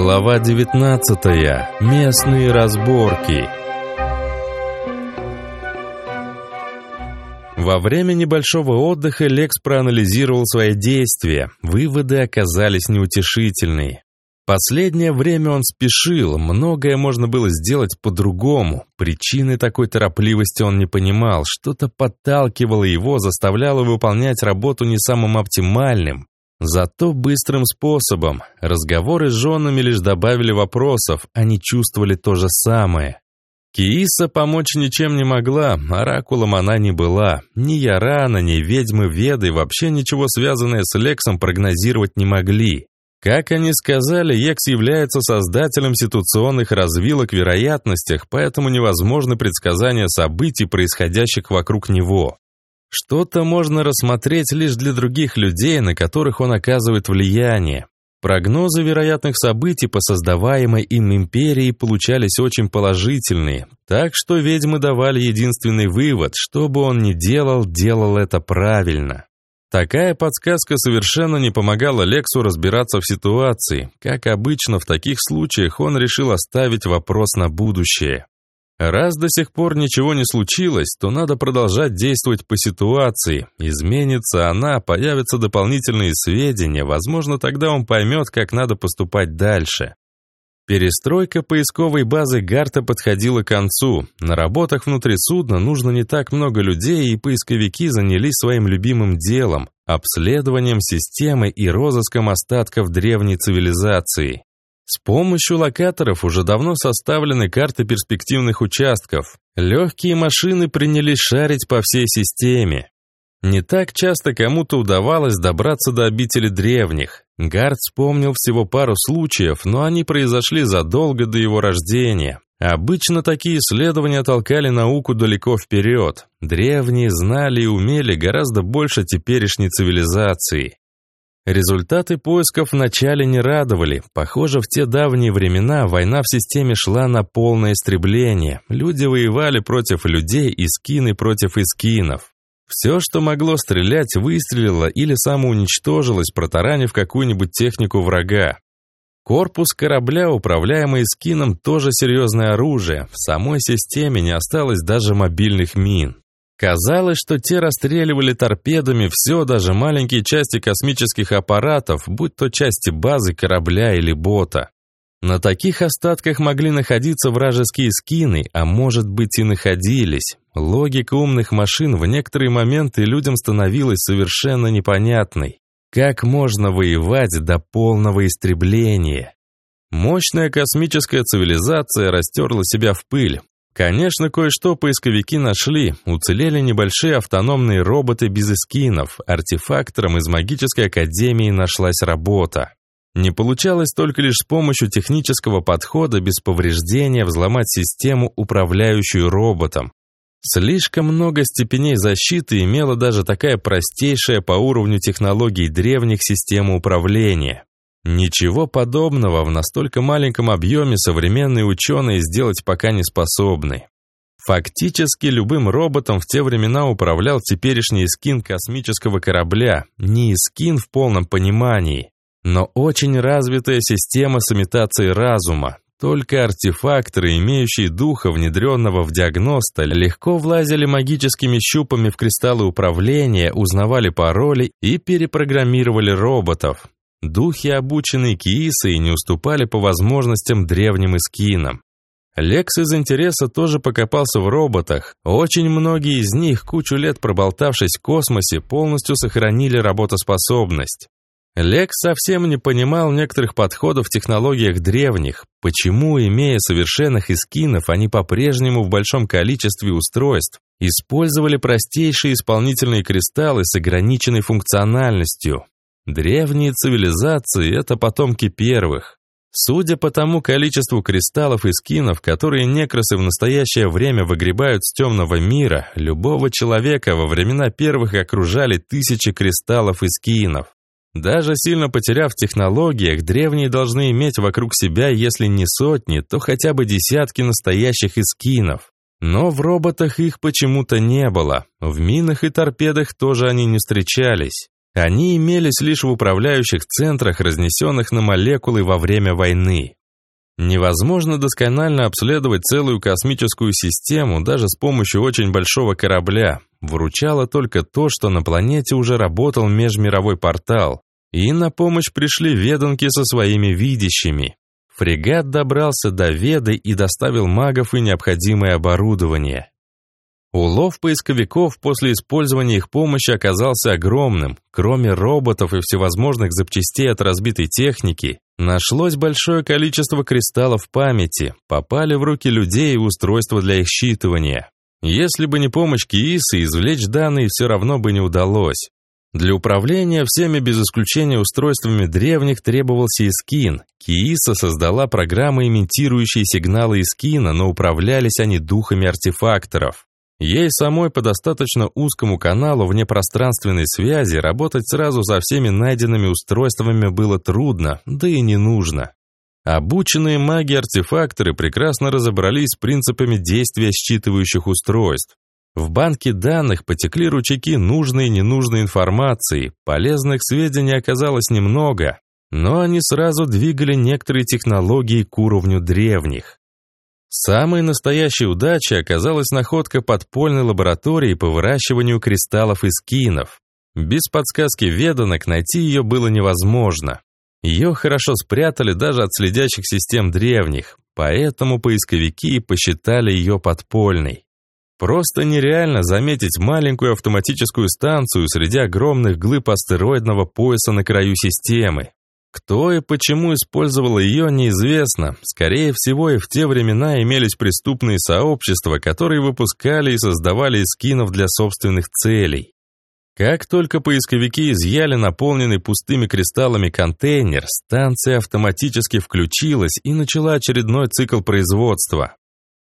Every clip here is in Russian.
Глава 19. Местные разборки. Во время небольшого отдыха Лекс проанализировал свои действия. Выводы оказались неутешительные. Последнее время он спешил, многое можно было сделать по-другому. Причины такой торопливости он не понимал, что-то подталкивало его, заставляло выполнять работу не самым оптимальным. Зато быстрым способом. Разговоры с женами лишь добавили вопросов, они чувствовали то же самое. Кииса помочь ничем не могла, оракулом она не была. Ни Ярана, ни ведьмы Веды вообще ничего связанное с Лексом прогнозировать не могли. Как они сказали, Екс является создателем ситуационных развилок в вероятностях, поэтому невозможно предсказание событий, происходящих вокруг него. Что-то можно рассмотреть лишь для других людей, на которых он оказывает влияние. Прогнозы вероятных событий по создаваемой им империи получались очень положительные, так что ведьмы давали единственный вывод, что бы он ни делал, делал это правильно. Такая подсказка совершенно не помогала Лексу разбираться в ситуации. Как обычно в таких случаях он решил оставить вопрос на будущее. Раз до сих пор ничего не случилось, то надо продолжать действовать по ситуации. Изменится она, появятся дополнительные сведения, возможно, тогда он поймет, как надо поступать дальше. Перестройка поисковой базы Гарта подходила к концу. На работах внутри судна нужно не так много людей, и поисковики занялись своим любимым делом – обследованием системы и розыском остатков древней цивилизации. С помощью локаторов уже давно составлены карты перспективных участков. Легкие машины принялись шарить по всей системе. Не так часто кому-то удавалось добраться до обители древних. Гард вспомнил всего пару случаев, но они произошли задолго до его рождения. Обычно такие исследования толкали науку далеко вперед. Древние знали и умели гораздо больше теперешней цивилизации. Результаты поисков вначале не радовали. Похоже, в те давние времена война в системе шла на полное истребление. Люди воевали против людей и скины против искинов. Все, что могло стрелять, выстрелило или самоуничтожилось, протаранив какую-нибудь технику врага. Корпус корабля, управляемый скином, тоже серьезное оружие. В самой системе не осталось даже мобильных мин. Казалось, что те расстреливали торпедами все, даже маленькие части космических аппаратов, будь то части базы корабля или бота. На таких остатках могли находиться вражеские скины, а может быть и находились. Логика умных машин в некоторые моменты людям становилась совершенно непонятной. Как можно воевать до полного истребления? Мощная космическая цивилизация растерла себя в пыль. Конечно, кое-что поисковики нашли. Уцелели небольшие автономные роботы без эскинов. Артефакторам из магической академии нашлась работа. Не получалось только лишь с помощью технического подхода без повреждения взломать систему, управляющую роботом. Слишком много степеней защиты имела даже такая простейшая по уровню технологий древних система управления. Ничего подобного в настолько маленьком объеме современные ученые сделать пока не способны. Фактически любым роботом в те времена управлял теперешний скин космического корабля, не скин в полном понимании. Но очень развитая система с имитацией разума. Только артефакторы, имеющие духа, внедренного в диагноста, легко влазили магическими щупами в кристаллы управления, узнавали пароли и перепрограммировали роботов. Духи, обученные Киисой, не уступали по возможностям древним эскинам. Лекс из интереса тоже покопался в роботах. Очень многие из них, кучу лет проболтавшись в космосе, полностью сохранили работоспособность. Лекс совсем не понимал некоторых подходов в технологиях древних. Почему, имея совершенных эскинов, они по-прежнему в большом количестве устройств использовали простейшие исполнительные кристаллы с ограниченной функциональностью? Древние цивилизации — это потомки первых. Судя по тому количеству кристаллов и скинов, которые некросы в настоящее время выгребают с темного мира, любого человека во времена первых окружали тысячи кристаллов и скинов. Даже сильно потеряв в технологиях, древние должны иметь вокруг себя, если не сотни, то хотя бы десятки настоящих эскинов. Но в роботах их почему-то не было. В минах и торпедах тоже они не встречались. Они имелись лишь в управляющих центрах, разнесенных на молекулы во время войны. Невозможно досконально обследовать целую космическую систему даже с помощью очень большого корабля. Выручало только то, что на планете уже работал межмировой портал, и на помощь пришли веданки со своими видящими. Фрегат добрался до Веды и доставил магов и необходимое оборудование. Улов поисковиков после использования их помощи оказался огромным. Кроме роботов и всевозможных запчастей от разбитой техники, нашлось большое количество кристаллов памяти, попали в руки людей и устройства для их считывания. Если бы не помощь Киисы, извлечь данные все равно бы не удалось. Для управления всеми без исключения устройствами древних требовался Искин. Кииса создала программы, имитирующие сигналы Искина, но управлялись они духами артефакторов. Ей самой по достаточно узкому каналу внепространственной связи работать сразу со всеми найденными устройствами было трудно, да и не нужно. Обученные маги-артефакторы прекрасно разобрались с принципами действия считывающих устройств. В банке данных потекли ручейки нужной и ненужной информации, полезных сведений оказалось немного, но они сразу двигали некоторые технологии к уровню древних. Самой настоящей удачей оказалась находка подпольной лаборатории по выращиванию кристаллов из кинов. Без подсказки веданок найти ее было невозможно. Ее хорошо спрятали даже от следящих систем древних, поэтому поисковики посчитали ее подпольной. Просто нереально заметить маленькую автоматическую станцию среди огромных глыб астероидного пояса на краю системы. Кто и почему использовал ее, неизвестно. Скорее всего, и в те времена имелись преступные сообщества, которые выпускали и создавали скинов для собственных целей. Как только поисковики изъяли наполненный пустыми кристаллами контейнер, станция автоматически включилась и начала очередной цикл производства.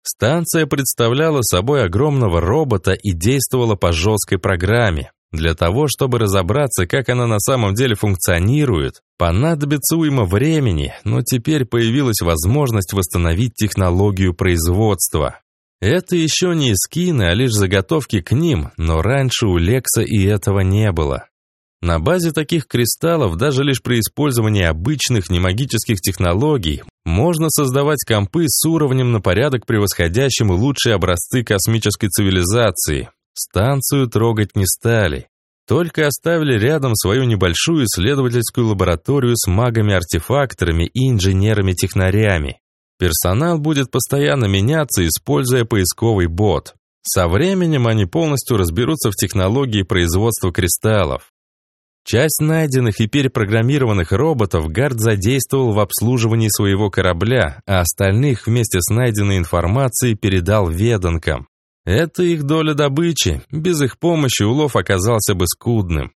Станция представляла собой огромного робота и действовала по жесткой программе. Для того, чтобы разобраться, как она на самом деле функционирует, понадобится уйма времени, но теперь появилась возможность восстановить технологию производства. Это еще не скины, а лишь заготовки к ним, но раньше у Лекса и этого не было. На базе таких кристаллов, даже лишь при использовании обычных немагических технологий, можно создавать компы с уровнем на порядок превосходящим лучшие образцы космической цивилизации. Станцию трогать не стали. Только оставили рядом свою небольшую исследовательскую лабораторию с магами-артефакторами и инженерами-технарями. Персонал будет постоянно меняться, используя поисковый бот. Со временем они полностью разберутся в технологии производства кристаллов. Часть найденных и перепрограммированных роботов Гард задействовал в обслуживании своего корабля, а остальных вместе с найденной информацией передал веданкам. Это их доля добычи, без их помощи улов оказался бы скудным.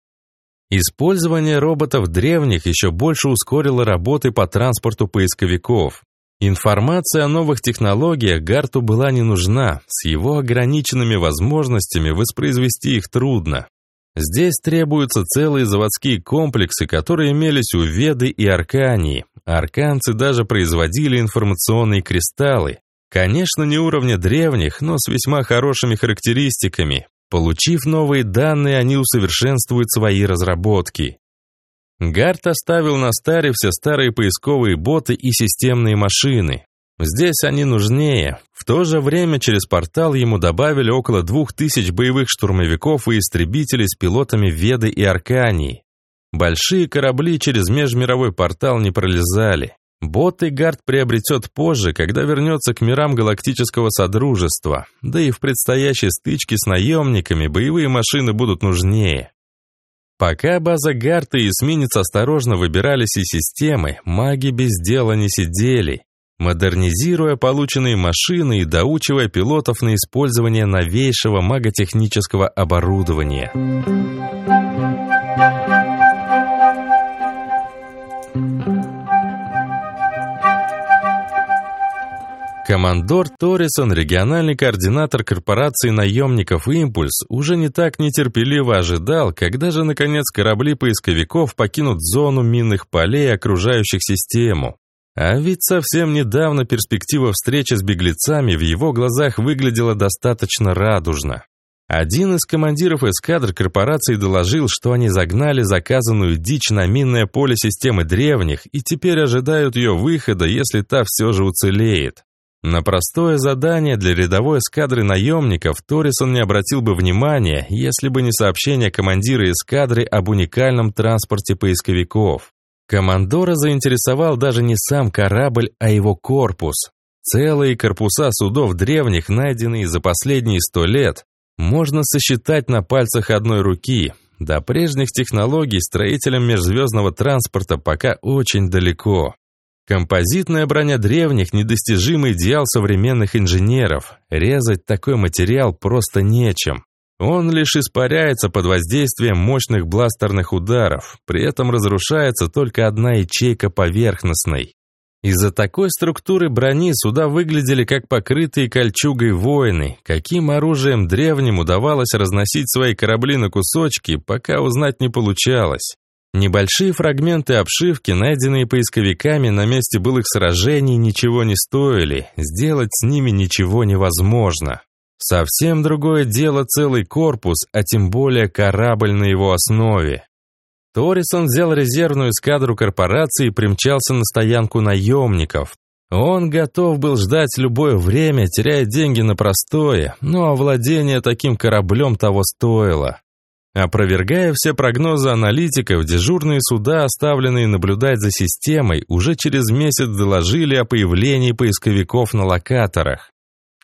Использование роботов древних еще больше ускорило работы по транспорту поисковиков. Информация о новых технологиях Гарту была не нужна, с его ограниченными возможностями воспроизвести их трудно. Здесь требуются целые заводские комплексы, которые имелись у Веды и Аркании. Арканцы даже производили информационные кристаллы. Конечно, не уровня древних, но с весьма хорошими характеристиками. Получив новые данные, они усовершенствуют свои разработки. Гарт оставил на старе все старые поисковые боты и системные машины. Здесь они нужнее. В то же время через портал ему добавили около двух тысяч боевых штурмовиков и истребителей с пилотами Веды и Аркании. Большие корабли через межмировой портал не пролезали. Боты Гард приобретет позже, когда вернется к мирам Галактического Содружества. Да и в предстоящей стычке с наемниками боевые машины будут нужнее. Пока база Гарта и эсминец осторожно выбирались из системы, маги без дела не сидели модернизируя полученные машины и доучивая пилотов на использование новейшего маготехнического оборудования. Командор Торрисон, региональный координатор корпорации наемников «Импульс», уже не так нетерпеливо ожидал, когда же, наконец, корабли поисковиков покинут зону минных полей, окружающих систему. А ведь совсем недавно перспектива встречи с беглецами в его глазах выглядела достаточно радужно. Один из командиров эскадр корпорации доложил, что они загнали заказанную дичь на минное поле системы древних и теперь ожидают ее выхода, если та все же уцелеет. На простое задание для рядовой эскадры наемников Торрисон не обратил бы внимания, если бы не сообщение командира эскадры об уникальном транспорте поисковиков. Командора заинтересовал даже не сам корабль, а его корпус. Целые корпуса судов древних, найденные за последние сто лет, можно сосчитать на пальцах одной руки. До прежних технологий строителям межзвездного транспорта пока очень далеко. Композитная броня древних – недостижимый идеал современных инженеров. Резать такой материал просто нечем. Он лишь испаряется под воздействием мощных бластерных ударов, при этом разрушается только одна ячейка поверхностной. Из-за такой структуры брони суда выглядели как покрытые кольчугой воины. Каким оружием древним удавалось разносить свои корабли на кусочки, пока узнать не получалось. Небольшие фрагменты обшивки, найденные поисковиками на месте былых сражений, ничего не стоили. Сделать с ними ничего невозможно. Совсем другое дело целый корпус, а тем более корабль на его основе. Торрисон взял резервную эскадру корпорации и примчался на стоянку наемников. Он готов был ждать любое время, теряя деньги на простое, но владение таким кораблем того стоило. Опровергая все прогнозы аналитиков, дежурные суда, оставленные наблюдать за системой, уже через месяц доложили о появлении поисковиков на локаторах.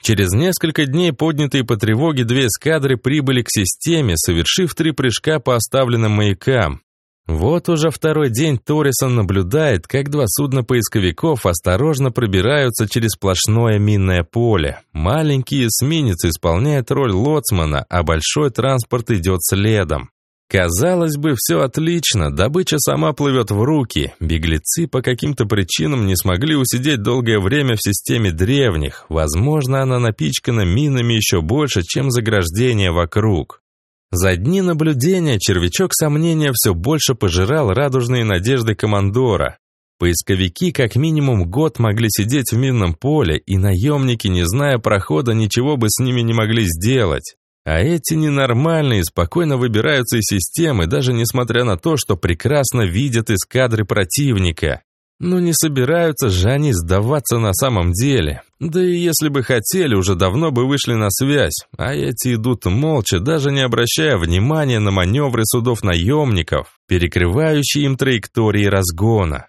Через несколько дней поднятые по тревоге две эскадры прибыли к системе, совершив три прыжка по оставленным маякам. Вот уже второй день Торрисон наблюдает, как два судна поисковиков осторожно пробираются через сплошное минное поле. Маленький эсминец исполняет роль лоцмана, а большой транспорт идет следом. Казалось бы, все отлично, добыча сама плывет в руки. Беглецы по каким-то причинам не смогли усидеть долгое время в системе древних. Возможно, она напичкана минами еще больше, чем заграждение вокруг. За дни наблюдения червячок сомнения все больше пожирал радужные надежды командора. Поисковики как минимум год могли сидеть в минном поле, и наемники, не зная прохода, ничего бы с ними не могли сделать. А эти ненормальные спокойно выбираются из системы, даже несмотря на то, что прекрасно видят эскадры противника. Но не собираются же они сдаваться на самом деле. Да и если бы хотели, уже давно бы вышли на связь. А эти идут молча, даже не обращая внимания на маневры судов-наемников, перекрывающие им траектории разгона.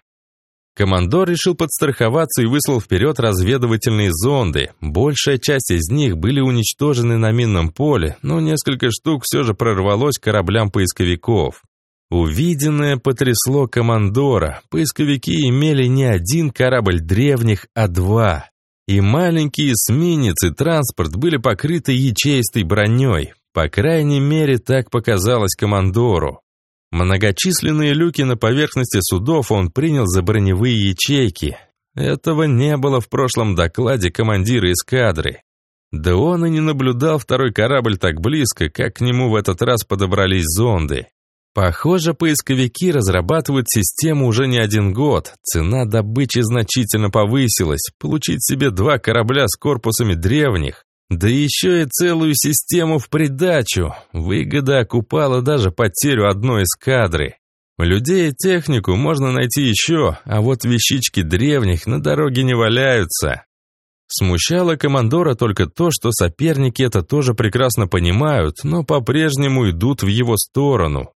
Командор решил подстраховаться и выслал вперед разведывательные зонды. Большая часть из них были уничтожены на минном поле, но несколько штук все же прорвалось кораблям поисковиков. Увиденное потрясло командора. Поисковики имели не один корабль древних, а два. И маленькие эсминец и транспорт были покрыты ячеистой броней. По крайней мере, так показалось командору. Многочисленные люки на поверхности судов он принял за броневые ячейки. Этого не было в прошлом докладе командира эскадры. Да он и не наблюдал второй корабль так близко, как к нему в этот раз подобрались зонды. Похоже, поисковики разрабатывают систему уже не один год. Цена добычи значительно повысилась. Получить себе два корабля с корпусами древних, да еще и целую систему в придачу. Выгода окупала даже потерю одной эскадры. Людей и технику можно найти еще, а вот вещички древних на дороге не валяются. Смущало командора только то, что соперники это тоже прекрасно понимают, но по-прежнему идут в его сторону.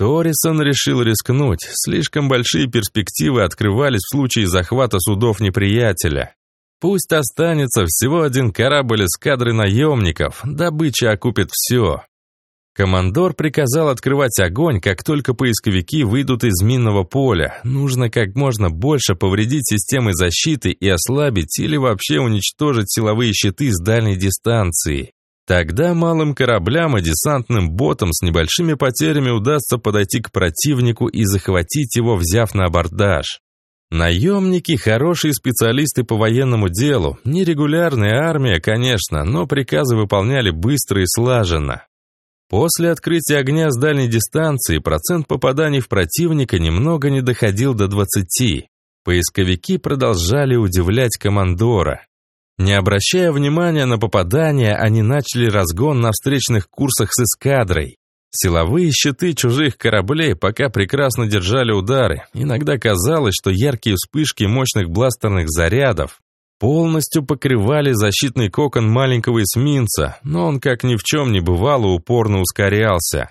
Торрисон решил рискнуть. Слишком большие перспективы открывались в случае захвата судов неприятеля. Пусть останется всего один корабль эскадры наемников, добыча окупит все. Командор приказал открывать огонь, как только поисковики выйдут из минного поля. Нужно как можно больше повредить системы защиты и ослабить или вообще уничтожить силовые щиты с дальней дистанции. Тогда малым кораблям и десантным ботам с небольшими потерями удастся подойти к противнику и захватить его, взяв на абордаж. Наемники – хорошие специалисты по военному делу, нерегулярная армия, конечно, но приказы выполняли быстро и слаженно. После открытия огня с дальней дистанции процент попаданий в противника немного не доходил до 20. Поисковики продолжали удивлять командора. Не обращая внимания на попадания, они начали разгон на встречных курсах с эскадрой. Силовые щиты чужих кораблей пока прекрасно держали удары. Иногда казалось, что яркие вспышки мощных бластерных зарядов полностью покрывали защитный кокон маленького эсминца, но он, как ни в чем не бывало, упорно ускорялся.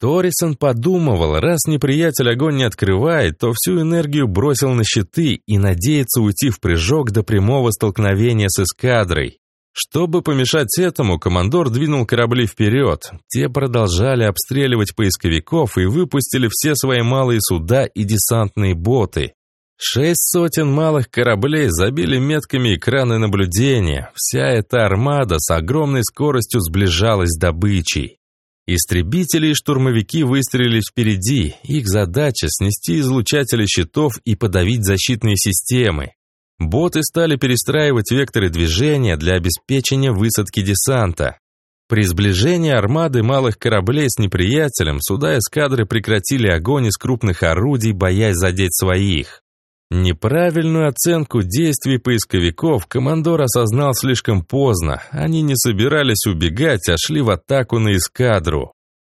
Торисон подумывал, раз неприятель огонь не открывает, то всю энергию бросил на щиты и надеется уйти в прыжок до прямого столкновения с эскадрой. Чтобы помешать этому, командор двинул корабли вперед. Те продолжали обстреливать поисковиков и выпустили все свои малые суда и десантные боты. Шесть сотен малых кораблей забили метками экраны наблюдения. Вся эта армада с огромной скоростью сближалась с добычей. Истребители и штурмовики выстрелили впереди. Их задача — снести излучатели щитов и подавить защитные системы. Боты стали перестраивать векторы движения для обеспечения высадки десанта. При сближении армады малых кораблей с неприятелем суда эскадры прекратили огонь из крупных орудий, боясь задеть своих. Неправильную оценку действий поисковиков командор осознал слишком поздно. Они не собирались убегать, а шли в атаку на эскадру.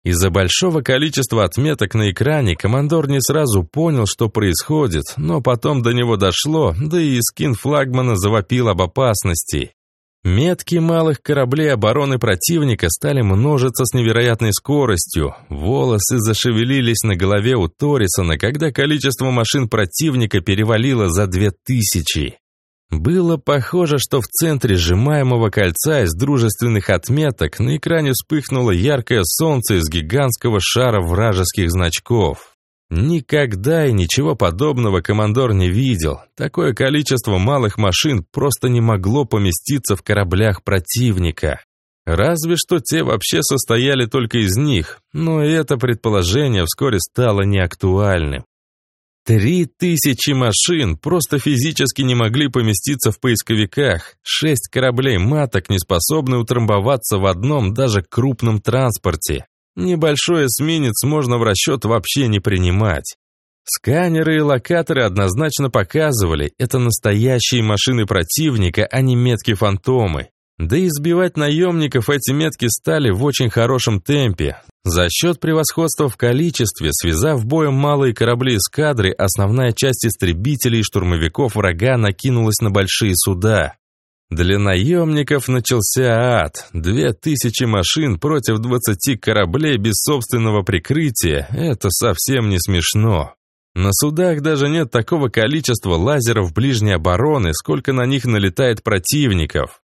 Из-за большого количества отметок на экране командор не сразу понял, что происходит, но потом до него дошло, да и скин флагмана завопил об опасности. Метки малых кораблей обороны противника стали множиться с невероятной скоростью. Волосы зашевелились на голове у Торрисона, когда количество машин противника перевалило за две тысячи. Было похоже, что в центре сжимаемого кольца из дружественных отметок на экране вспыхнуло яркое солнце из гигантского шара вражеских значков. Никогда и ничего подобного командор не видел. Такое количество малых машин просто не могло поместиться в кораблях противника. Разве что те вообще состояли только из них, но это предположение вскоре стало неактуальным. Три тысячи машин просто физически не могли поместиться в поисковиках. Шесть кораблей маток не способны утрамбоваться в одном даже крупном транспорте. Небольшой эсминец можно в расчет вообще не принимать. Сканеры и локаторы однозначно показывали, это настоящие машины противника, а не метки-фантомы. Да и сбивать наемников эти метки стали в очень хорошем темпе. За счет превосходства в количестве, связав боем малые корабли эскадры, основная часть истребителей и штурмовиков врага накинулась на большие суда. Для наемников начался ад. Две тысячи машин против двадцати кораблей без собственного прикрытия – это совсем не смешно. На судах даже нет такого количества лазеров ближней обороны, сколько на них налетает противников.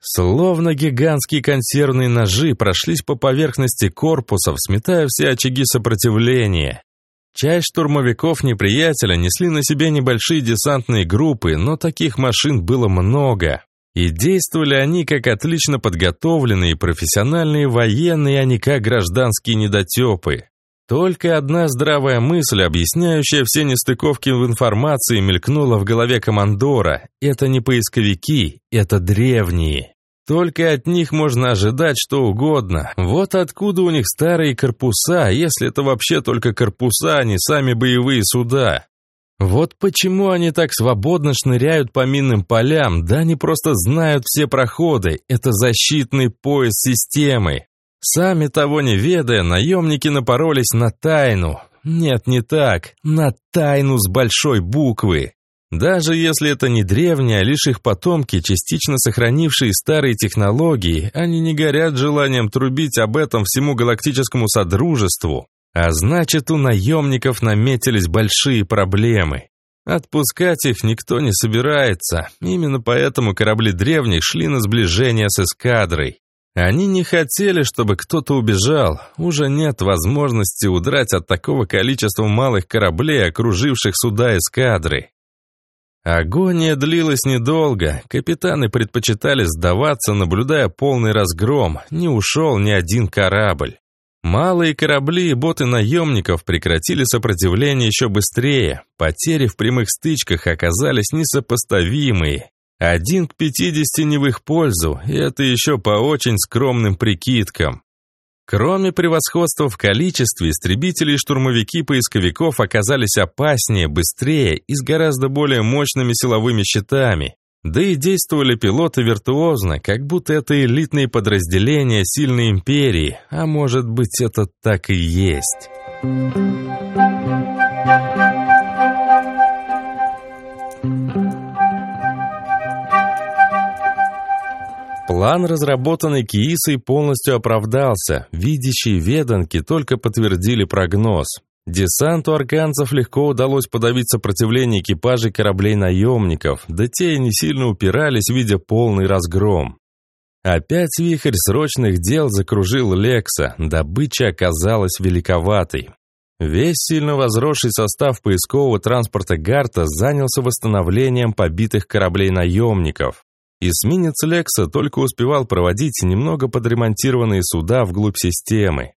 Словно гигантские консервные ножи прошлись по поверхности корпусов, сметая все очаги сопротивления. Часть штурмовиков неприятеля несли на себе небольшие десантные группы, но таких машин было много. И действовали они как отлично подготовленные профессиональные военные, а не как гражданские недотепы. Только одна здравая мысль, объясняющая все нестыковки в информации, мелькнула в голове командора. Это не поисковики, это древние. Только от них можно ожидать что угодно. Вот откуда у них старые корпуса, если это вообще только корпуса, а не сами боевые суда. Вот почему они так свободно шныряют по минным полям, да они просто знают все проходы. Это защитный пояс системы. Сами того не ведая, наемники напоролись на тайну. Нет, не так. На тайну с большой буквы. Даже если это не древние, а лишь их потомки, частично сохранившие старые технологии, они не горят желанием трубить об этом всему галактическому содружеству. А значит, у наемников наметились большие проблемы. Отпускать их никто не собирается. Именно поэтому корабли древних шли на сближение с эскадрой. Они не хотели, чтобы кто-то убежал. Уже нет возможности удрать от такого количества малых кораблей, окруживших суда эскадры. Агония длилась недолго. Капитаны предпочитали сдаваться, наблюдая полный разгром. Не ушел ни один корабль. Малые корабли и боты наемников прекратили сопротивление еще быстрее. Потери в прямых стычках оказались несопоставимые. Один к пятидесяти не в их пользу, и это еще по очень скромным прикидкам. Кроме превосходства в количестве, истребители и штурмовики поисковиков оказались опаснее, быстрее и с гораздо более мощными силовыми щитами. Да и действовали пилоты виртуозно, как будто это элитные подразделения сильной империи, а может быть это так и есть. План, разработанный Киисой, полностью оправдался. Видящие веданки только подтвердили прогноз. Десанту арканцев легко удалось подавить сопротивление экипажей кораблей-наемников, да те и не сильно упирались, видя полный разгром. Опять вихрь срочных дел закружил Лекса, добыча оказалась великоватой. Весь сильно возросший состав поискового транспорта Гарта занялся восстановлением побитых кораблей-наемников. Эсминец Лекса только успевал проводить немного подремонтированные суда вглубь системы.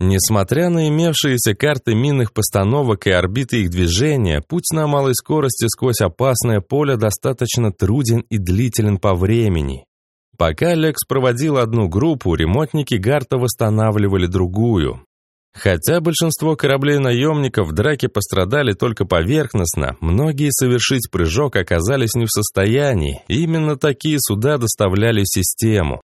Несмотря на имевшиеся карты минных постановок и орбиты их движения, путь на малой скорости сквозь опасное поле достаточно труден и длителен по времени. Пока Лекс проводил одну группу, ремонтники Гарта восстанавливали другую. Хотя большинство кораблей-наемников в драке пострадали только поверхностно, многие совершить прыжок оказались не в состоянии, именно такие суда доставляли систему.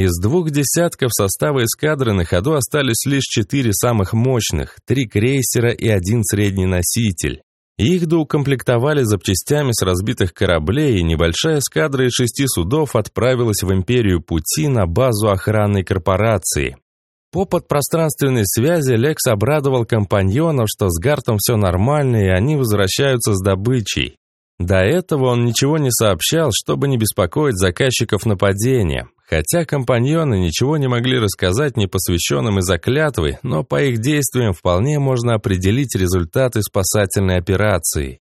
Из двух десятков состава эскадры на ходу остались лишь четыре самых мощных, три крейсера и один средний носитель. Их доукомплектовали запчастями с разбитых кораблей, и небольшая эскадра из шести судов отправилась в империю пути на базу охранной корпорации. По подпространственной связи Лекс обрадовал компаньонов, что с Гартом все нормально, и они возвращаются с добычей. До этого он ничего не сообщал, чтобы не беспокоить заказчиков нападения. Хотя компаньоны ничего не могли рассказать непосвященным из-за клятвы, но по их действиям вполне можно определить результаты спасательной операции.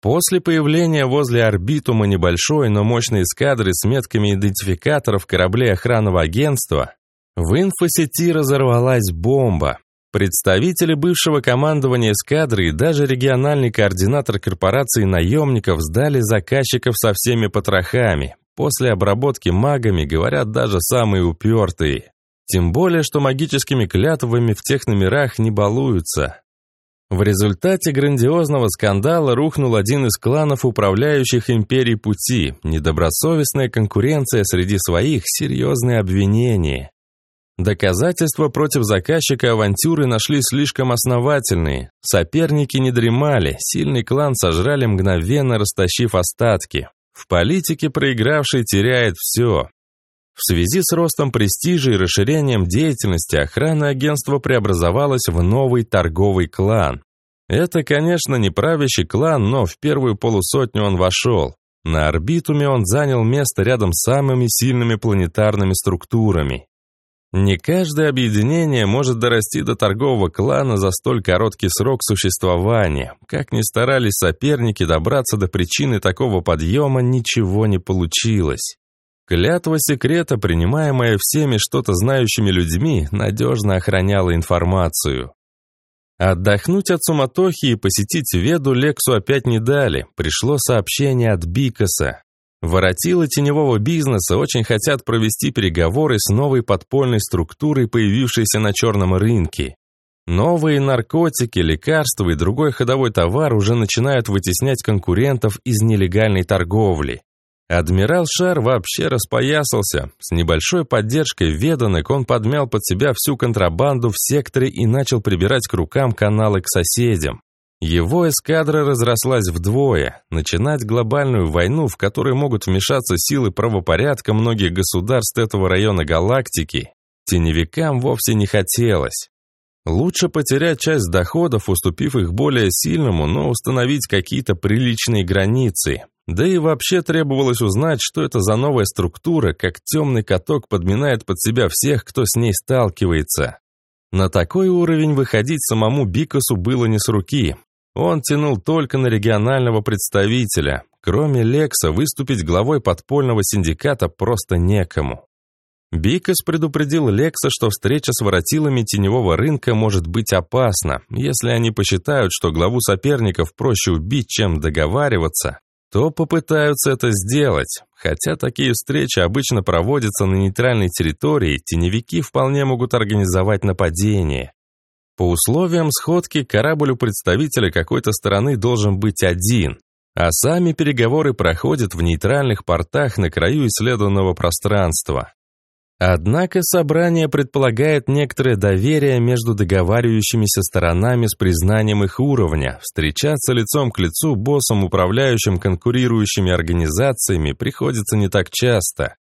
После появления возле орбитума небольшой, но мощной эскадры с метками идентификаторов кораблей охранного агентства, в инфосети разорвалась бомба. Представители бывшего командования эскадры и даже региональный координатор корпорации наемников сдали заказчиков со всеми потрохами, После обработки магами, говорят, даже самые упертые. Тем более, что магическими клятвами в тех номерах не балуются. В результате грандиозного скандала рухнул один из кланов управляющих империй пути, недобросовестная конкуренция среди своих, серьезные обвинения. Доказательства против заказчика авантюры нашли слишком основательные. Соперники не дремали, сильный клан сожрали мгновенно, растащив остатки. В политике проигравший теряет все. В связи с ростом престижа и расширением деятельности охрана агентства преобразовалась в новый торговый клан. Это, конечно, не правящий клан, но в первую полусотню он вошел. На орбитуме он занял место рядом с самыми сильными планетарными структурами. Не каждое объединение может дорасти до торгового клана за столь короткий срок существования. Как ни старались соперники добраться до причины такого подъема, ничего не получилось. Клятва секрета, принимаемая всеми что-то знающими людьми, надежно охраняла информацию. Отдохнуть от суматохи и посетить Веду Лексу опять не дали. Пришло сообщение от Бикоса. Воротилы теневого бизнеса очень хотят провести переговоры с новой подпольной структурой, появившейся на черном рынке. Новые наркотики, лекарства и другой ходовой товар уже начинают вытеснять конкурентов из нелегальной торговли. Адмирал Шар вообще распоясался. С небольшой поддержкой веданок он подмял под себя всю контрабанду в секторе и начал прибирать к рукам каналы к соседям. Его эскадра разрослась вдвое. Начинать глобальную войну, в которой могут вмешаться силы правопорядка многих государств этого района галактики, теневикам вовсе не хотелось. Лучше потерять часть доходов, уступив их более сильному, но установить какие-то приличные границы. Да и вообще требовалось узнать, что это за новая структура, как темный каток подминает под себя всех, кто с ней сталкивается. На такой уровень выходить самому Бикосу было не с руки. Он тянул только на регионального представителя. Кроме Лекса, выступить главой подпольного синдиката просто некому. Бикос предупредил Лекса, что встреча с воротилами теневого рынка может быть опасна. Если они посчитают, что главу соперников проще убить, чем договариваться, то попытаются это сделать. Хотя такие встречи обычно проводятся на нейтральной территории, теневики вполне могут организовать нападение. По условиям сходки корабль у представителя какой-то стороны должен быть один. А сами переговоры проходят в нейтральных портах на краю исследованного пространства. Однако собрание предполагает некоторое доверие между договаривающимися сторонами с признанием их уровня. Встречаться лицом к лицу боссом, управляющим конкурирующими организациями, приходится не так часто.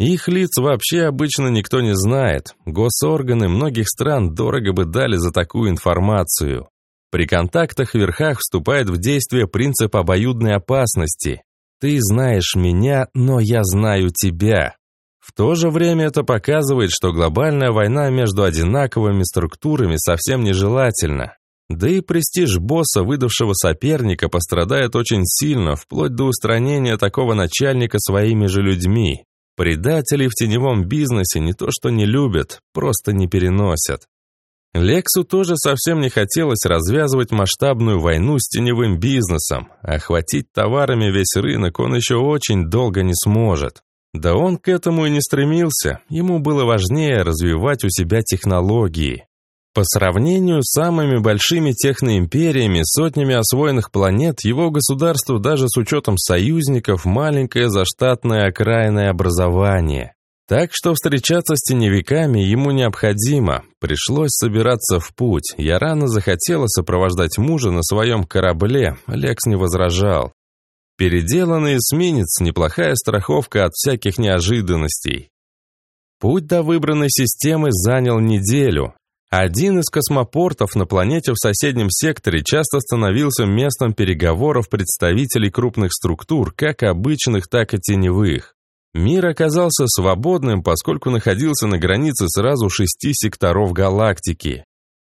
Их лиц вообще обычно никто не знает. Госорганы многих стран дорого бы дали за такую информацию. При контактах в верхах вступает в действие принцип обоюдной опасности. Ты знаешь меня, но я знаю тебя. В то же время это показывает, что глобальная война между одинаковыми структурами совсем нежелательна. Да и престиж босса, выдавшего соперника, пострадает очень сильно, вплоть до устранения такого начальника своими же людьми. Предателей в теневом бизнесе не то что не любят, просто не переносят. Лексу тоже совсем не хотелось развязывать масштабную войну с теневым бизнесом. Охватить товарами весь рынок он еще очень долго не сможет. Да он к этому и не стремился, ему было важнее развивать у себя технологии. По сравнению с самыми большими техноимпериями, сотнями освоенных планет, его государство даже с учетом союзников маленькое заштатное окраинное образование. Так что встречаться с теневиками ему необходимо. Пришлось собираться в путь. Я рано захотела сопровождать мужа на своем корабле, Лекс не возражал. Переделанный эсминец – неплохая страховка от всяких неожиданностей. Путь до выбранной системы занял неделю. Один из космопортов на планете в соседнем секторе часто становился местом переговоров представителей крупных структур, как обычных, так и теневых. Мир оказался свободным, поскольку находился на границе сразу шести секторов галактики.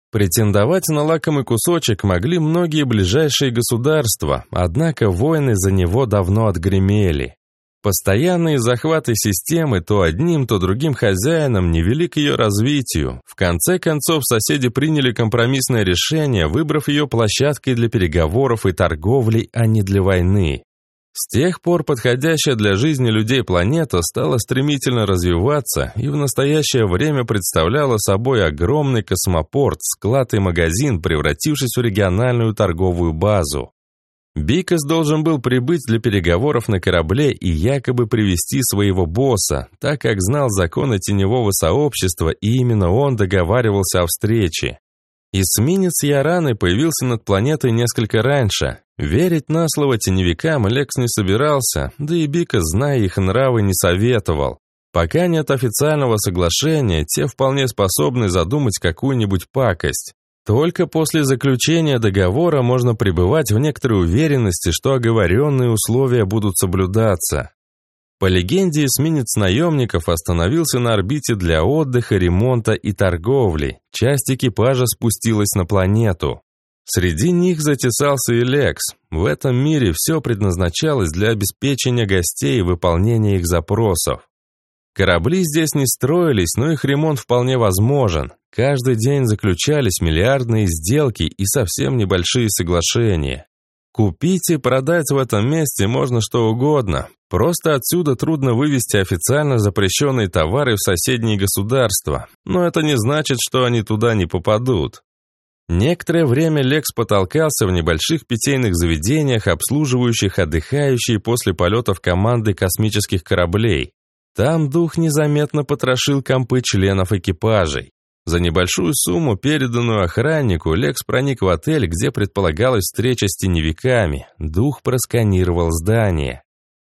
Претендовать на лакомый кусочек могли многие ближайшие государства, однако войны за него давно отгремели. Постоянные захваты системы то одним, то другим хозяином не вели к ее развитию. В конце концов, соседи приняли компромиссное решение, выбрав ее площадкой для переговоров и торговли, а не для войны. С тех пор подходящая для жизни людей планета стала стремительно развиваться и в настоящее время представляла собой огромный космопорт, склад и магазин, превратившись в региональную торговую базу. Бикас должен был прибыть для переговоров на корабле и якобы привести своего босса, так как знал законы теневого сообщества и именно он договаривался о встрече. Эсминец Яраны появился над планетой несколько раньше, Верить на слово теневикам Лекс не собирался, да и Бика, зная их нравы, не советовал. Пока нет официального соглашения, те вполне способны задумать какую-нибудь пакость. Только после заключения договора можно пребывать в некоторой уверенности, что оговоренные условия будут соблюдаться. По легенде, эсминец наемников остановился на орбите для отдыха, ремонта и торговли. Часть экипажа спустилась на планету. Среди них затесался и Лекс. В этом мире все предназначалось для обеспечения гостей и выполнения их запросов. Корабли здесь не строились, но их ремонт вполне возможен. Каждый день заключались миллиардные сделки и совсем небольшие соглашения. Купить и продать в этом месте можно что угодно. Просто отсюда трудно вывести официально запрещенные товары в соседние государства. Но это не значит, что они туда не попадут. Некоторое время Лекс потолкался в небольших питейных заведениях, обслуживающих отдыхающие после полетов команды космических кораблей. Там дух незаметно потрошил компы членов экипажей. За небольшую сумму, переданную охраннику, Лекс проник в отель, где предполагалась встреча с теневиками. Дух просканировал здание.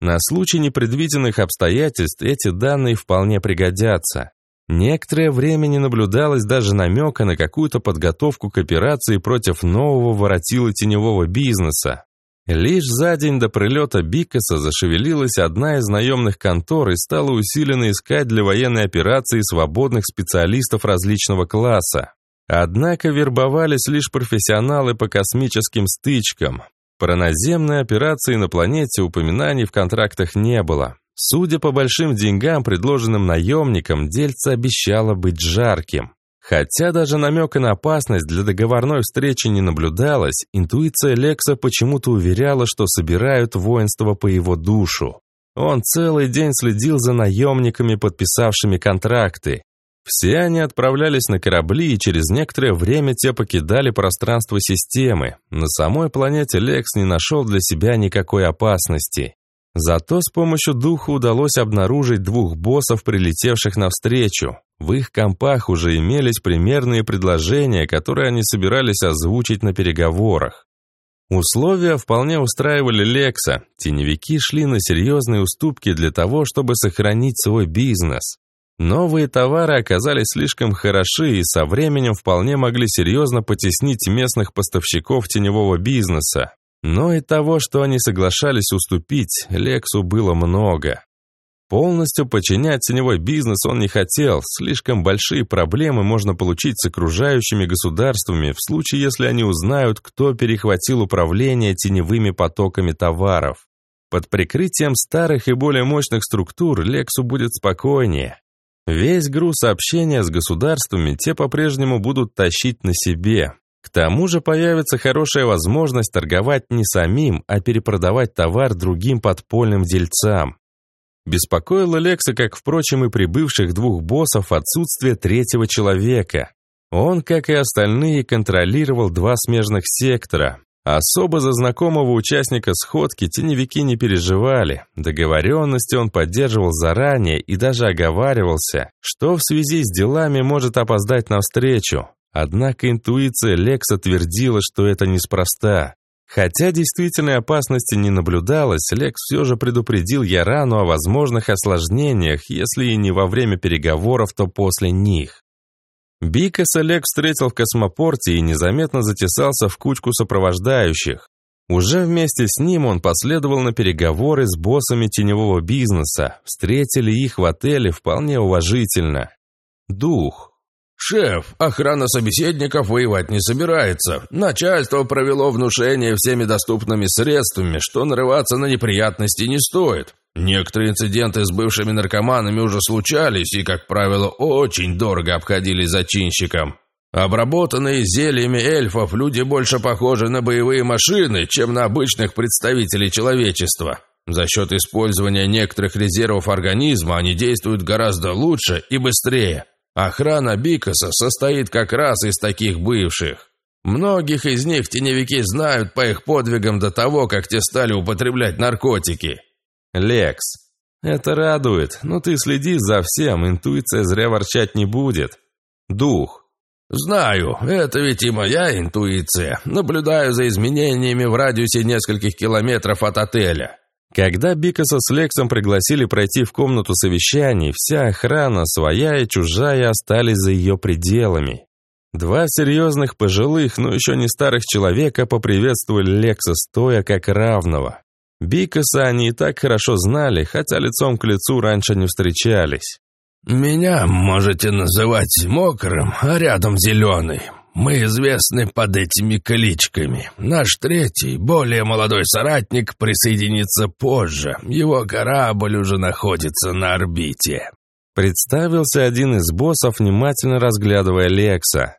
На случай непредвиденных обстоятельств эти данные вполне пригодятся. Некоторое время не наблюдалось даже намека на какую-то подготовку к операции против нового воротила теневого бизнеса. Лишь за день до прилета Бикаса зашевелилась одна из наемных контор и стала усиленно искать для военной операции свободных специалистов различного класса. Однако вербовались лишь профессионалы по космическим стычкам. Про наземные операции на планете упоминаний в контрактах не было. Судя по большим деньгам, предложенным наемникам, дельце обещало быть жарким. Хотя даже намека на опасность для договорной встречи не наблюдалось, интуиция Лекса почему-то уверяла, что собирают воинство по его душу. Он целый день следил за наемниками, подписавшими контракты. Все они отправлялись на корабли, и через некоторое время те покидали пространство системы. На самой планете Лекс не нашел для себя никакой опасности. Зато с помощью духа удалось обнаружить двух боссов, прилетевших навстречу. В их компах уже имелись примерные предложения, которые они собирались озвучить на переговорах. Условия вполне устраивали Лекса. Теневики шли на серьезные уступки для того, чтобы сохранить свой бизнес. Новые товары оказались слишком хороши и со временем вполне могли серьезно потеснить местных поставщиков теневого бизнеса. Но и того, что они соглашались уступить, Лексу было много. Полностью подчинять теневой бизнес он не хотел, слишком большие проблемы можно получить с окружающими государствами в случае, если они узнают, кто перехватил управление теневыми потоками товаров. Под прикрытием старых и более мощных структур Лексу будет спокойнее. Весь груз общения с государствами те по-прежнему будут тащить на себе. К тому же появится хорошая возможность торговать не самим, а перепродавать товар другим подпольным дельцам. Беспокоило Лекса, как, впрочем, и прибывших двух боссов, отсутствие третьего человека. Он, как и остальные, контролировал два смежных сектора. Особо за знакомого участника сходки теневики не переживали. Договоренности он поддерживал заранее и даже оговаривался, что в связи с делами может опоздать навстречу. Однако интуиция Лекса твердила, что это неспроста. Хотя действительной опасности не наблюдалось, Лекс все же предупредил Ярану о возможных осложнениях, если и не во время переговоров, то после них. Бикас Олег встретил в космопорте и незаметно затесался в кучку сопровождающих. Уже вместе с ним он последовал на переговоры с боссами теневого бизнеса, встретили их в отеле вполне уважительно. Дух, «Шеф, охрана собеседников воевать не собирается. Начальство провело внушение всеми доступными средствами, что нарываться на неприятности не стоит. Некоторые инциденты с бывшими наркоманами уже случались и, как правило, очень дорого обходились зачинщикам. Обработанные зельями эльфов люди больше похожи на боевые машины, чем на обычных представителей человечества. За счет использования некоторых резервов организма они действуют гораздо лучше и быстрее. Охрана Бикоса состоит как раз из таких бывших. Многих из них теневики знают по их подвигам до того, как те стали употреблять наркотики. Лекс, это радует, но ты следи за всем, интуиция зря ворчать не будет. Дух. Знаю, это ведь и моя интуиция. Наблюдаю за изменениями в радиусе нескольких километров от отеля. Когда Бикоса с Лексом пригласили пройти в комнату совещаний, вся охрана, своя и чужая, остались за ее пределами. Два серьезных пожилых, но еще не старых человека поприветствовали Лекса стоя как равного. Бикоса они и так хорошо знали, хотя лицом к лицу раньше не встречались. «Меня можете называть мокрым, а рядом зеленый. Мы известны под этими кличками. Наш третий, более молодой соратник присоединится позже. Его корабль уже находится на орбите». Представился один из боссов, внимательно разглядывая Лекса.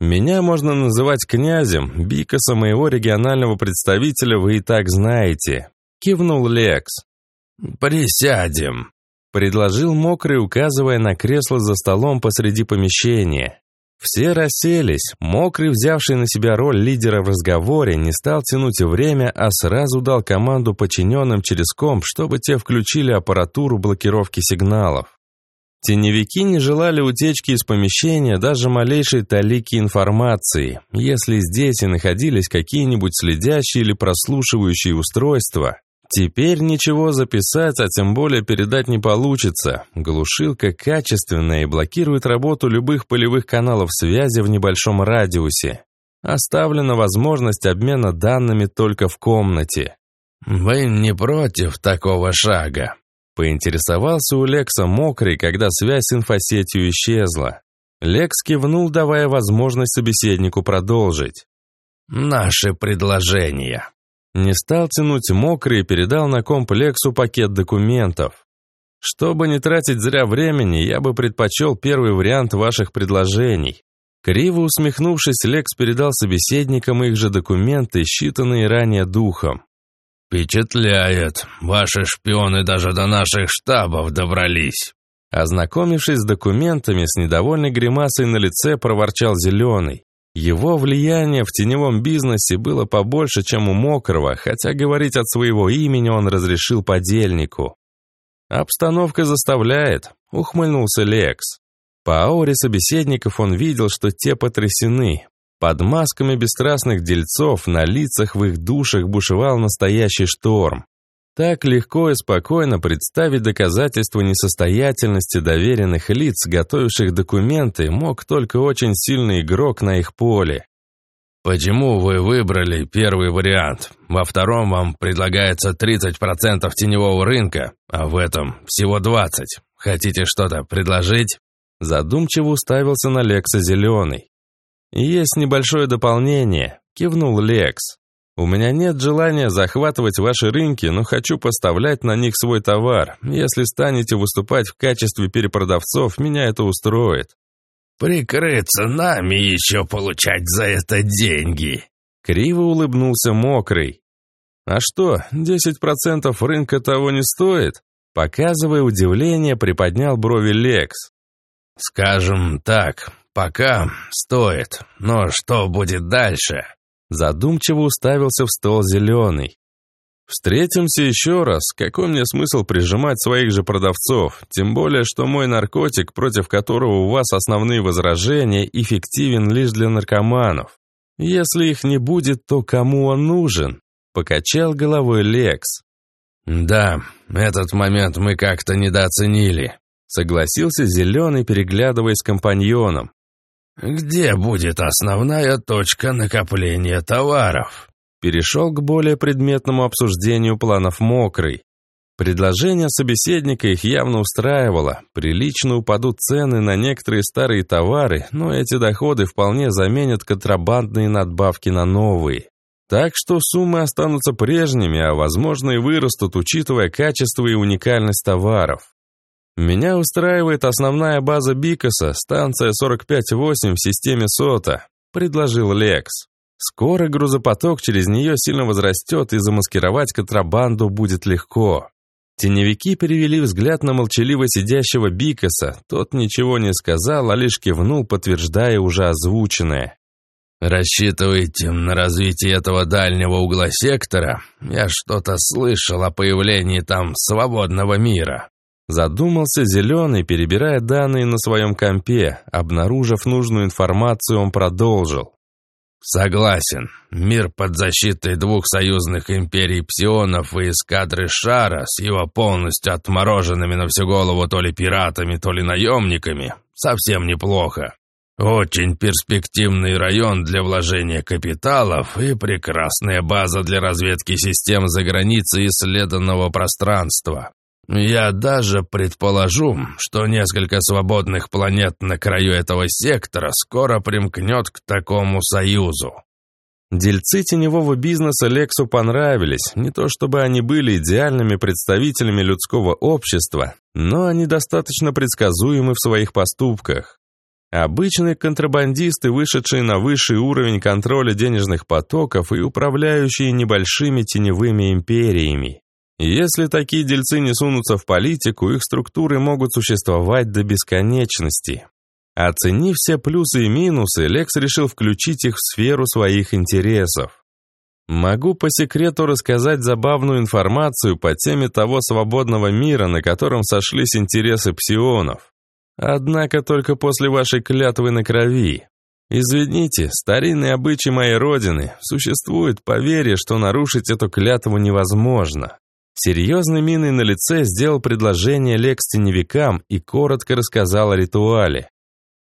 «Меня можно называть князем, Бикоса моего регионального представителя вы и так знаете», — кивнул Лекс. «Присядем», — предложил Мокрый, указывая на кресло за столом посреди помещения. Все расселись. Мокрый, взявший на себя роль лидера в разговоре, не стал тянуть время, а сразу дал команду подчиненным через комп, чтобы те включили аппаратуру блокировки сигналов. Теневики не желали утечки из помещения даже малейшей талики информации. Если здесь и находились какие-нибудь следящие или прослушивающие устройства, Теперь ничего записать, а тем более передать не получится. Глушилка качественная и блокирует работу любых полевых каналов связи в небольшом радиусе. Оставлена возможность обмена данными только в комнате. «Вы не против такого шага?» Поинтересовался у Лекса мокрый, когда связь с инфосетью исчезла. Лекс кивнул, давая возможность собеседнику продолжить. «Наши предложения». Не стал тянуть мокрый и передал на комплексу пакет документов. Чтобы не тратить зря времени, я бы предпочел первый вариант ваших предложений. Криво усмехнувшись, Лекс передал собеседникам их же документы, считанные ранее духом. «Впечатляет. Ваши шпионы даже до наших штабов добрались». Ознакомившись с документами, с недовольной гримасой на лице проворчал Зеленый. Его влияние в теневом бизнесе было побольше, чем у Мокрого, хотя говорить от своего имени он разрешил подельнику. «Обстановка заставляет», — ухмыльнулся Лекс. По ауре собеседников он видел, что те потрясены. Под масками бесстрастных дельцов на лицах в их душах бушевал настоящий шторм. Так легко и спокойно представить доказательства несостоятельности доверенных лиц, готовивших документы, мог только очень сильный игрок на их поле. «Почему вы выбрали первый вариант? Во втором вам предлагается 30% теневого рынка, а в этом всего 20%. Хотите что-то предложить?» Задумчиво уставился на Лекса Зеленый. «Есть небольшое дополнение», — кивнул Лекс. «У меня нет желания захватывать ваши рынки, но хочу поставлять на них свой товар. Если станете выступать в качестве перепродавцов, меня это устроит». «Прикрыться нами еще получать за это деньги!» Криво улыбнулся Мокрый. «А что, 10% рынка того не стоит?» Показывая удивление, приподнял брови Лекс. «Скажем так, пока стоит, но что будет дальше?» Задумчиво уставился в стол зеленый. «Встретимся еще раз. Какой мне смысл прижимать своих же продавцов? Тем более, что мой наркотик, против которого у вас основные возражения, эффективен лишь для наркоманов. Если их не будет, то кому он нужен?» Покачал головой Лекс. «Да, этот момент мы как-то недооценили. Согласился Зеленый, переглядываясь с компаньоном. «Где будет основная точка накопления товаров?» Перешел к более предметному обсуждению планов Мокрый. Предложение собеседника их явно устраивало. Прилично упадут цены на некоторые старые товары, но эти доходы вполне заменят контрабандные надбавки на новые. Так что суммы останутся прежними, а возможно и вырастут, учитывая качество и уникальность товаров. Меня устраивает основная база Бикоса, станция 45.8 в системе СОТа, предложил Лекс. Скоро грузопоток через нее сильно возрастет, и замаскировать контрабанду будет легко. Теневики перевели взгляд на молчаливо сидящего Бикоса. Тот ничего не сказал, а лишь кивнул, подтверждая уже озвученное. «Рассчитываете на развитие этого дальнего угла сектора? Я что-то слышал о появлении там свободного мира». Задумался Зеленый, перебирая данные на своем компе. Обнаружив нужную информацию, он продолжил. «Согласен. Мир под защитой двух союзных империй псионов и эскадры Шара с его полностью отмороженными на всю голову то ли пиратами, то ли наемниками. Совсем неплохо. Очень перспективный район для вложения капиталов и прекрасная база для разведки систем за границей исследованного пространства. Я даже предположу, что несколько свободных планет на краю этого сектора скоро примкнет к такому союзу. Дельцы теневого бизнеса Лексу понравились, не то чтобы они были идеальными представителями людского общества, но они достаточно предсказуемы в своих поступках. Обычные контрабандисты, вышедшие на высший уровень контроля денежных потоков и управляющие небольшими теневыми империями. Если такие дельцы не сунутся в политику, их структуры могут существовать до бесконечности. Оценив все плюсы и минусы, Лекс решил включить их в сферу своих интересов. Могу по секрету рассказать забавную информацию по теме того свободного мира, на котором сошлись интересы псионов. Однако только после вашей клятвы на крови. Извините, старинные обычаи моей родины, существует поверье, что нарушить эту клятву невозможно. Серьезной миной на лице сделал предложение Лекс теневикам и коротко рассказал о ритуале.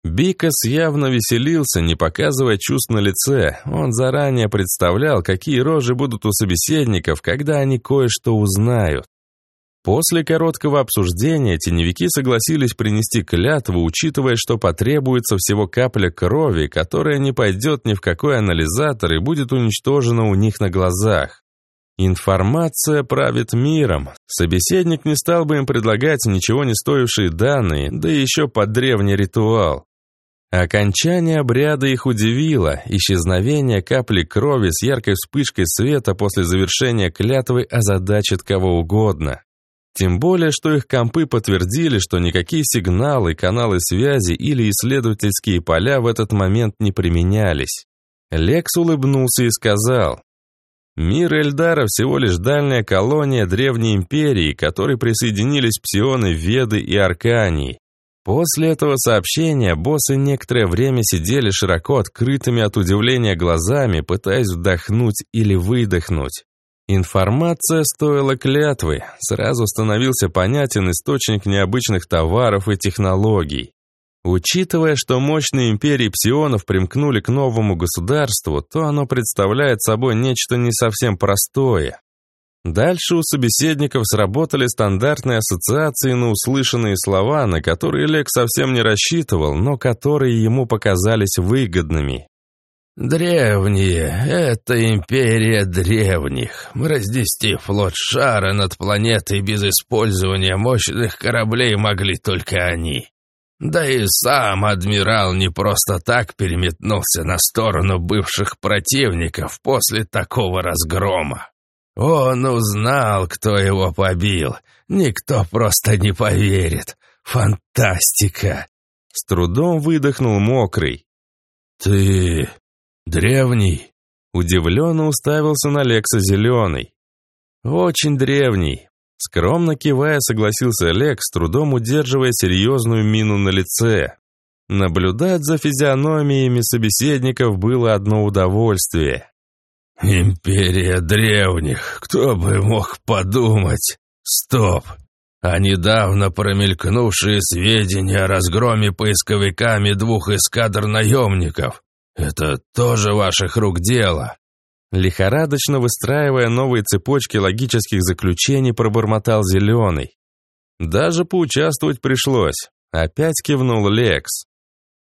Бикас явно веселился, не показывая чувств на лице. Он заранее представлял, какие рожи будут у собеседников, когда они кое-что узнают. После короткого обсуждения теневики согласились принести клятву, учитывая, что потребуется всего капля крови, которая не пойдет ни в какой анализатор и будет уничтожена у них на глазах. Информация правит миром. Собеседник не стал бы им предлагать ничего не стоившие данные, да еще под древний ритуал. Окончание обряда их удивило. Исчезновение капли крови с яркой вспышкой света после завершения клятвы озадачит кого угодно. Тем более, что их компы подтвердили, что никакие сигналы, каналы связи или исследовательские поля в этот момент не применялись. Лекс улыбнулся и сказал, «Мир Эльдара всего лишь дальняя колония Древней Империи, к которой присоединились псионы Веды и Аркании. После этого сообщения боссы некоторое время сидели широко открытыми от удивления глазами, пытаясь вдохнуть или выдохнуть. Информация стоила клятвы, сразу становился понятен источник необычных товаров и технологий. Учитывая, что мощные империи псионов примкнули к новому государству, то оно представляет собой нечто не совсем простое. Дальше у собеседников сработали стандартные ассоциации на услышанные слова, на которые Лек совсем не рассчитывал, но которые ему показались выгодными. «Древние — это империя древних. Разнести флот шара над планетой без использования мощных кораблей могли только они. Да и сам адмирал не просто так переметнулся на сторону бывших противников после такого разгрома. Он узнал, кто его побил. Никто просто не поверит. Фантастика!» С трудом выдохнул мокрый. «Ты древний?» Удивленно уставился на Лекса Зеленый. «Очень древний». Скромно кивая, согласился Лекс, с трудом удерживая серьезную мину на лице. Наблюдать за физиономиями собеседников было одно удовольствие. «Империя древних, кто бы мог подумать? Стоп! А недавно промелькнувшие сведения о разгроме поисковиками двух эскадр наемников. Это тоже ваших рук дело?» Лихорадочно выстраивая новые цепочки логических заключений, пробормотал Зеленый. «Даже поучаствовать пришлось», — опять кивнул Лекс.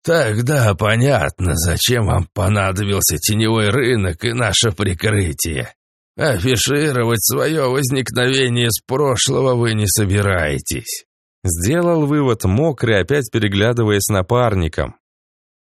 «Тогда понятно, зачем вам понадобился теневой рынок и наше прикрытие. Афишировать свое возникновение с прошлого вы не собираетесь». Сделал вывод мокрый, опять переглядываясь с напарником.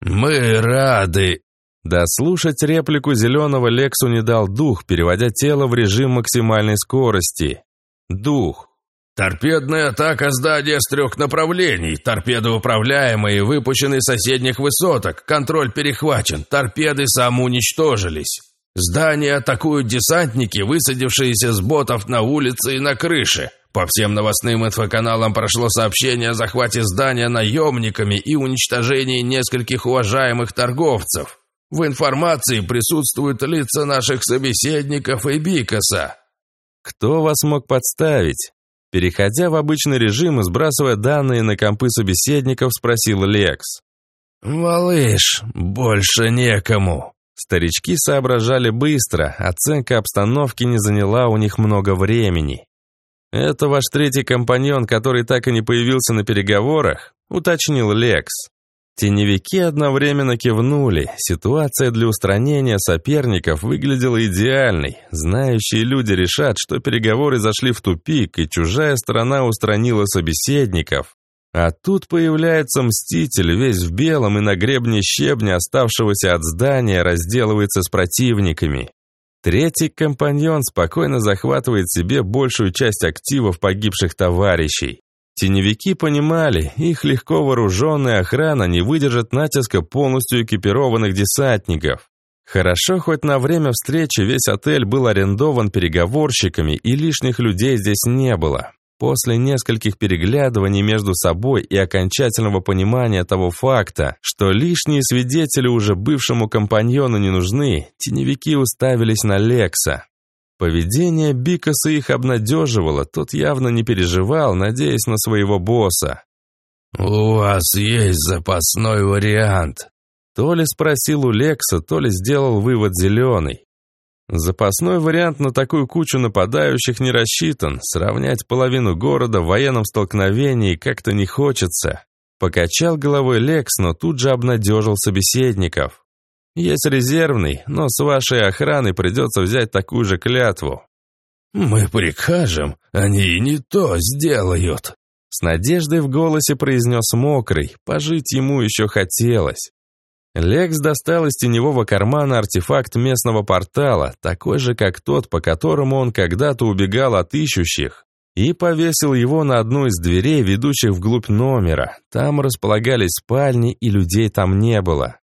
«Мы рады». Дослушать реплику зеленого Лексу не дал дух, переводя тело в режим максимальной скорости. Дух. Торпедная атака здания с трех направлений. Торпеды управляемые, выпущены с соседних высоток. Контроль перехвачен. Торпеды самоуничтожились. Здание атакуют десантники, высадившиеся с ботов на улице и на крыше. По всем новостным инфоканалам прошло сообщение о захвате здания наемниками и уничтожении нескольких уважаемых торговцев. В информации присутствуют лица наших собеседников и Бикоса. Кто вас мог подставить? Переходя в обычный режим и сбрасывая данные на компы собеседников, спросил Лекс. «Малыш, больше некому». Старички соображали быстро, оценка обстановки не заняла у них много времени. «Это ваш третий компаньон, который так и не появился на переговорах?» — уточнил Лекс. Теневики одновременно кивнули. Ситуация для устранения соперников выглядела идеальной. Знающие люди решат, что переговоры зашли в тупик, и чужая сторона устранила собеседников. А тут появляется Мститель, весь в белом и на гребне щебня, оставшегося от здания, разделывается с противниками. Третий компаньон спокойно захватывает себе большую часть активов погибших товарищей. Теневики понимали, их легко вооруженная охрана не выдержит натиска полностью экипированных десантников. Хорошо, хоть на время встречи весь отель был арендован переговорщиками и лишних людей здесь не было. После нескольких переглядываний между собой и окончательного понимания того факта, что лишние свидетели уже бывшему компаньону не нужны, теневики уставились на Лекса. Поведение Бикоса их обнадеживало, тот явно не переживал, надеясь на своего босса. «У вас есть запасной вариант?» То ли спросил у Лекса, то ли сделал вывод зеленый. Запасной вариант на такую кучу нападающих не рассчитан. Сравнять половину города в военном столкновении как-то не хочется. Покачал головой Лекс, но тут же обнадежил собеседников. Есть резервный, но с вашей охраной придется взять такую же клятву». «Мы прикажем, они и не то сделают», — с надеждой в голосе произнес Мокрый. Пожить ему еще хотелось. Лекс достал из теневого кармана артефакт местного портала, такой же, как тот, по которому он когда-то убегал от ищущих. и повесил его на одну из дверей, ведущих вглубь номера. Там располагались спальни, и людей там не было.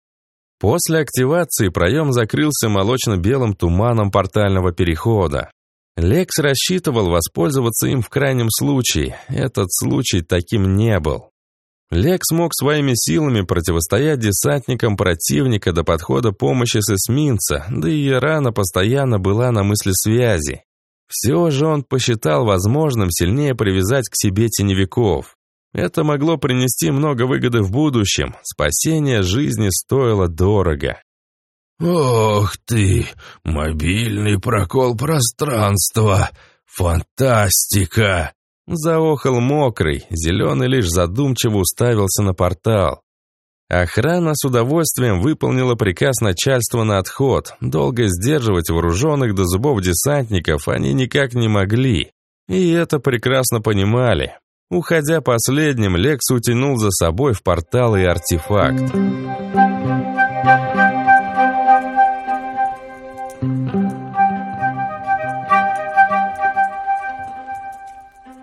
После активации проем закрылся молочно-белым туманом портального перехода. Лекс рассчитывал воспользоваться им в крайнем случае. Этот случай таким не был. Лекс мог своими силами противостоять десантникам противника до подхода помощи с эсминца, да и рана постоянно была на мысли связи. Все же он посчитал возможным сильнее привязать к себе теневиков. Это могло принести много выгоды в будущем. Спасение жизни стоило дорого. «Ох ты! Мобильный прокол пространства! Фантастика!» Заохал мокрый, зеленый лишь задумчиво уставился на портал. Охрана с удовольствием выполнила приказ начальства на отход. Долго сдерживать вооруженных до зубов десантников они никак не могли. И это прекрасно понимали. Уходя последним, Лекс утянул за собой в портал и артефакт.